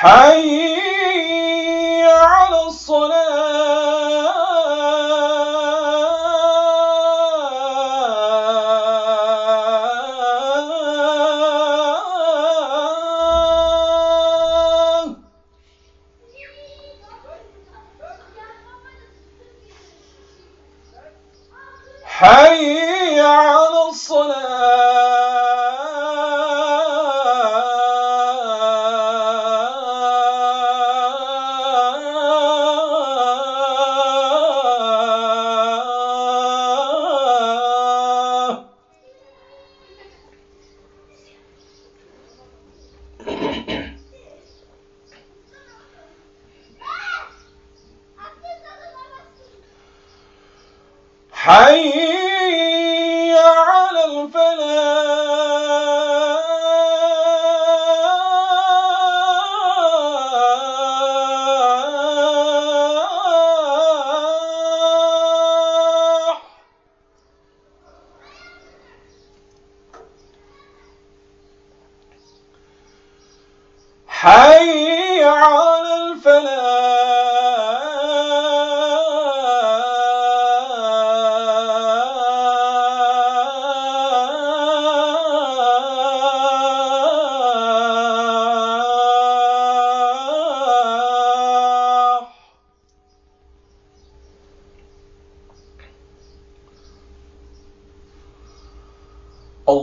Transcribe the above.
حي حي على الفلاح.